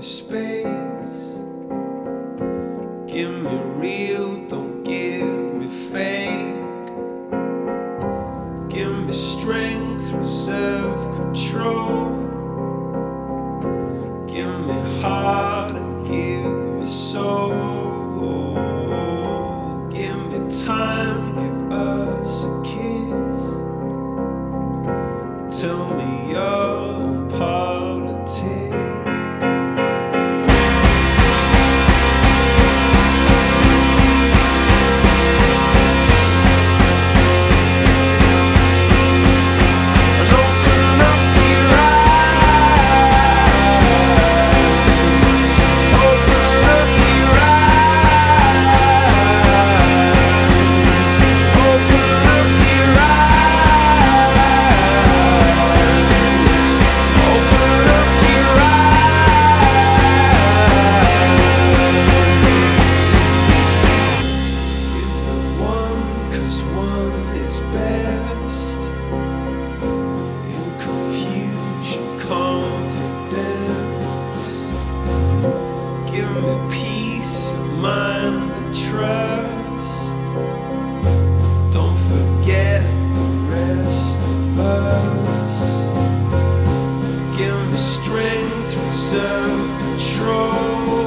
me space. Give me real, don't give me fake. Give me strength, reserve control. Give me heart and give me soul. Give me time, give control.